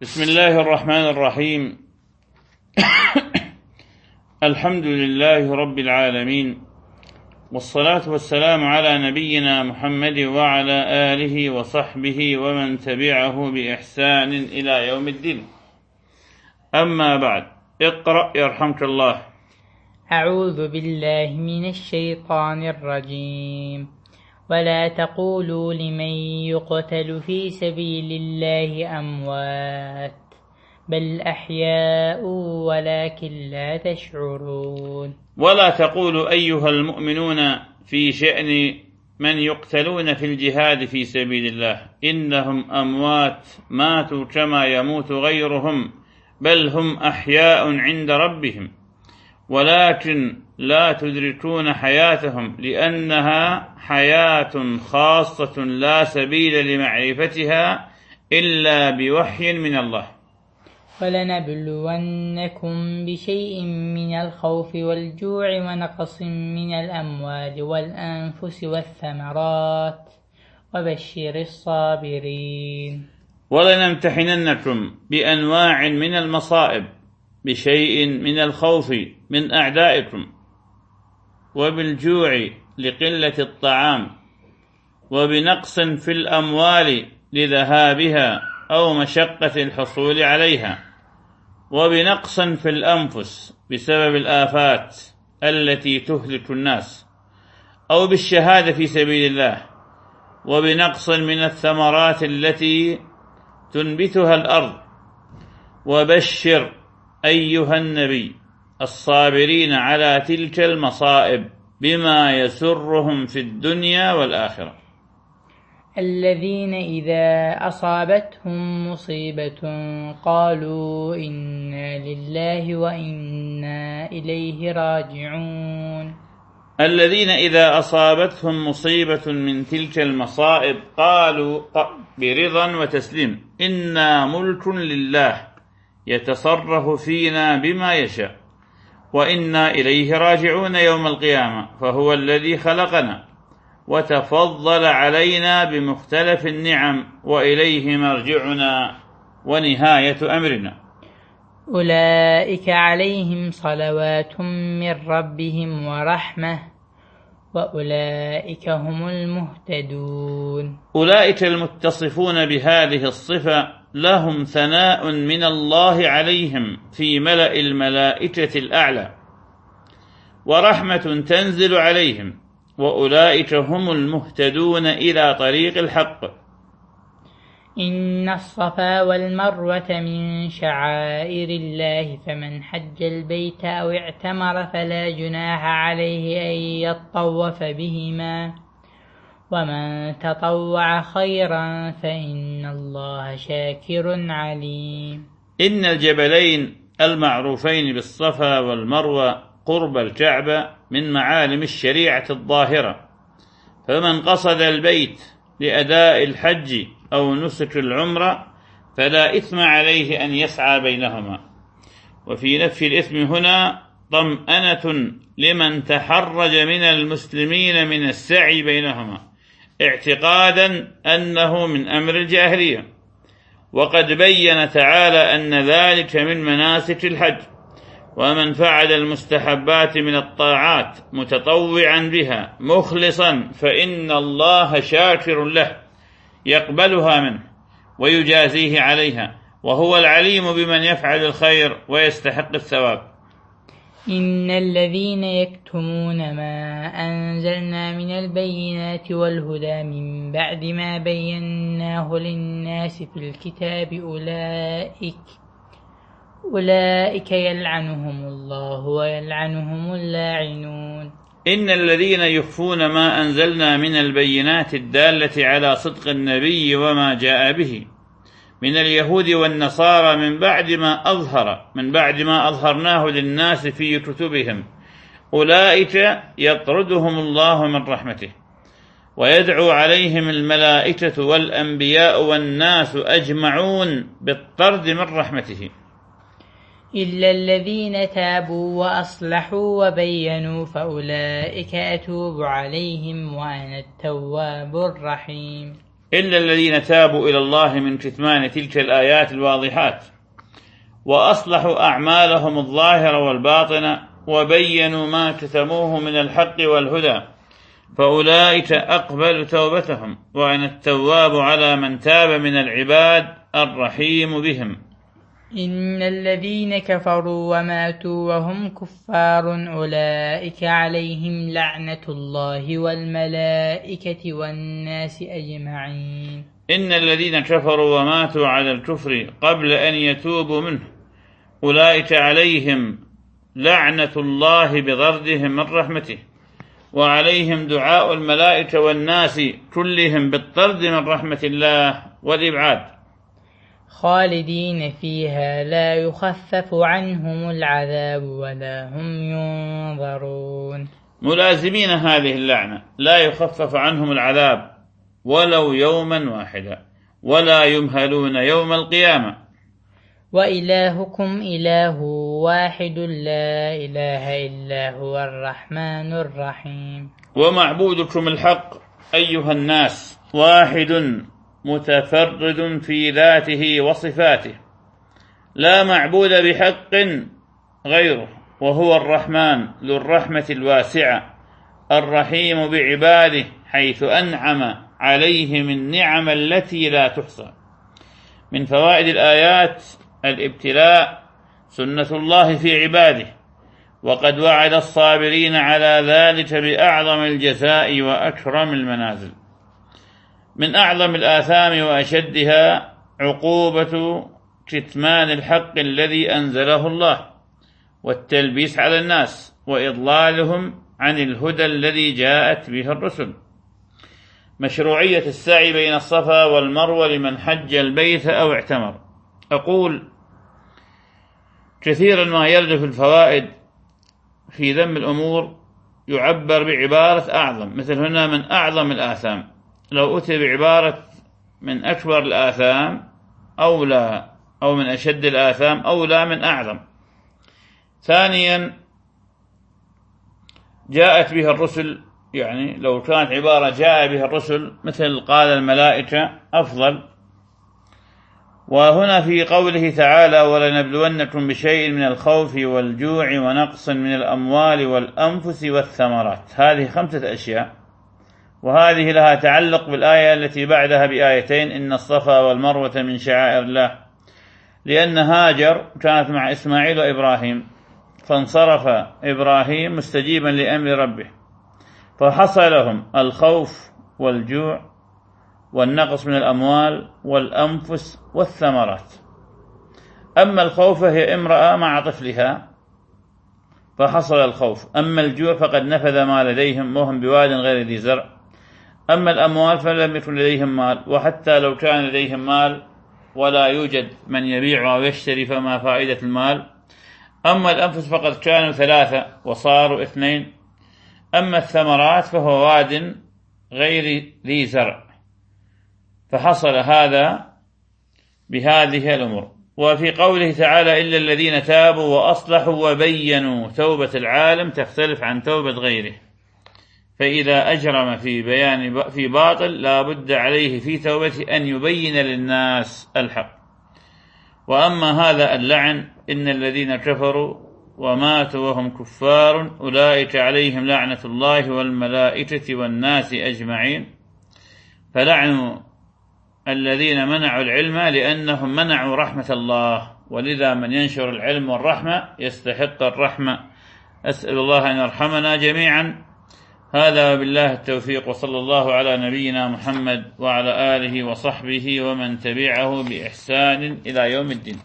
بسم الله الرحمن الرحيم. الحمد لله رب العالمين والصلاة والسلام على نبينا محمد وعلى آله وصحبه ومن تبعه بإحسان إلى يوم الدين. أما بعد اقرأ يرحمك الله. أعوذ بالله من الشيطان الرجيم. ولا تقولوا لمن يقتل في سبيل الله أموات بل أحياء ولكن لا تشعرون. ولا تقولوا أيها المؤمنون في شأن من يقتلون في الجهاد في سبيل الله إنهم أموات ماتوا كما يموت غيرهم بل هم أحياء عند ربهم. ولكن لا تدركون حياتهم لأنها حياة خاصة لا سبيل لمعرفتها إلا بوحي من الله. ولنبلونكم بشيء من الخوف والجوع ونقص من الأموال والأنفس والثمرات. وبشر الصابرين. ولنمتحننكم بأنواع من المصائب. بشيء من الخوف من أعدائكم وبالجوع لقلة الطعام وبنقص في الأموال لذهابها أو مشقة الحصول عليها وبنقص في الأنفس بسبب الآفات التي تهلك الناس أو بالشهادة في سبيل الله وبنقص من الثمرات التي تنبتها الأرض وبشر أيها النبي الصابرين على تلك المصائب بما يسرهم في الدنيا والآخرة. الذين إذا أصابتهم مصيبة قالوا إنا لله وإنا إليه راجعون. الذين إذا أصابتهم مصيبة من تلك المصائب قالوا برضا وتسليم إنا ملك لله. يتصرف فينا بما يشاء. وإنا إليه راجعون يوم القيامة فهو الذي خلقنا وتفضل علينا بمختلف النعم وإليه مرجعنا ونهاية أمرنا. أولئك عليهم صلوات من ربهم ورحمة وأولئك هم المهتدون. أولئك المتصفون بهذه الصفة لهم ثناء من الله عليهم في ملأ الملائكة الأعلى ورحمة تنزل عليهم وأولئك هم المهتدون إلى طريق الحق. إن الصفا والمروة من شعائر الله فمن حج البيت أو اعتمر فلا جناح عليه أن يطوف بهما. ومن تطوع خيرا فإن الله شاكر عليم إن الجبلين المعروفين بالصفا والمروة قرب الكعبة من معالم الشريعة الظاهرة فمن قصد البيت لأداء الحج أو نسك العمرة فلا إثم عليه أن يسعى بينهما وفي نفي الإثم هنا طمأنة لمن تحرج من المسلمين من السعي بينهما اعتقادا أنه من أمر الجاهلية. وقد بين تعالى أن ذلك من مناسك الحج ومن فعل المستحبات من الطاعات متطوعا بها مخلصا فإن الله شاكر له يقبلها منه ويجازيه عليها وهو العليم بمن يفعل الخير ويستحق الثواب. إن الذين يكتمون ما أنزلنا من البينات والهدى من بعد ما بيناه للناس في الكتاب أولئك أولئك يلعنهم الله ويلعنهم اللاعنون. إن الذين يخفون ما أنزلنا من البينات الدالة على صدق النبي وما جاء به من اليهود والنصارى من بعد ما أظهر من بعد ما أظهرناه للناس في كتبهم. أولئك يطردهم الله من رحمته. ويدعو عليهم الملائكة والأنبياء والناس أجمعون بالطرد من رحمته. إلا الذين تابوا وأصلحوا وبينوا فأولئك أتوب عليهم وأنا التواب الرحيم. إلا الذين تابوا إلى الله من كتمان تلك الآيات الواضحات وأصلحوا أعمالهم الظاهرة والباطنة وبينوا ما كتموه من الحق والهدى فأولئك أقبل توبتهم وأنا التواب على من تاب من العباد الرحيم بهم. إن الذين كفروا وماتوا وهم كفار أولئك عليهم لعنة الله والملائكة والناس أجمعين. إن الذين كفروا وماتوا على الكفر قبل أن يتوبوا منه أولئك عليهم لعنة الله بضردهم من رحمته وعليهم دعاء الملائكة والناس كلهم بالطرد من رحمة الله والإبعاد. خالدين فيها لا يخفف عنهم العذاب ولا هم ينظرون. ملازمين هذه اللعنة لا يخفف عنهم العذاب ولو يوما واحدا ولا يمهلون يوم القيامة. وإلهكم إله واحد لا إله إلا هو الرحمن الرحيم. ومعبودكم الحق أيها الناس واحد متفرد في ذاته وصفاته. لا معبود بحق غيره وهو الرحمن ذو الرحمة الواسعة الرحيم بعباده حيث أنعم عليهم النعم التي لا تحصى. من فوائد الآيات الابتلاء سنة الله في عباده وقد وعد الصابرين على ذلك بأعظم الجزاء وأكرم المنازل. من أعظم الآثام وأشدها عقوبة كتمان الحق الذي أنزله الله والتلبيس على الناس وإضلالهم عن الهدى الذي جاءت به الرسل. مشروعية السعي بين الصفا والمروة لمن حج البيت أو اعتمر. أقول كثيرا ما يرد في الفوائد في ذم الأمور يعبر بعبارة أعظم مثل هنا من أعظم الآثام. لو أتي بعبارة من أكبر الآثام أو لا أو من أشد الآثام أو لا من أعظم. ثانيا جاءت به الرسل يعني لو كانت عبارة جاء بها الرسل مثل قال الملائكة أفضل. وهنا في قوله تعالى ولنبلونكم بشيء من الخوف والجوع ونقص من الأموال والأنفس والثمرات. هذه خمسة أشياء. وهذه لها تعلق بالآية التي بعدها بآيتين إن الصفا والمروة من شعائر الله. لأن هاجر كانت مع إسماعيل وإبراهيم فانصرف إبراهيم مستجيبا لأمر ربه. فحصل لهم الخوف والجوع والنقص من الأموال والأنفس والثمرات. أما الخوف فهي امرأة مع طفلها فحصل الخوف. أما الجوع فقد نفذ ما لديهم وهم بواد غير ذي زرع. أما الأموال فلم يكن لديهم مال وحتى لو كان لديهم مال ولا يوجد من يبيع أو يشتري فما فائدة المال. أما الأنفس فقد كانوا ثلاثة وصاروا اثنين. أما الثمرات فهو واد غير ذي زرع. فحصل هذا بهذه الأمور. وفي قوله تعالى إلا الذين تابوا وأصلحوا وبينوا توبة العالم تختلف عن توبة غيره. فإذا أجرم في بيان في باطل لا بد عليه في توبته أن يبين للناس الحق. وأما هذا اللعن إن الذين كفروا وماتوا وهم كفار أولئك عليهم لعنة الله والملائكة والناس أجمعين. فلعنوا الذين منعوا العلم لأنهم منعوا رحمة الله. ولذا من ينشر العلم والرحمة يستحق الرحمة. أسأل الله أن يرحمنا جميعا. هذا وبالله التوفيق وصلى الله على نبينا محمد وعلى آله وصحبه ومن تبعه بإحسان إلى يوم الدين.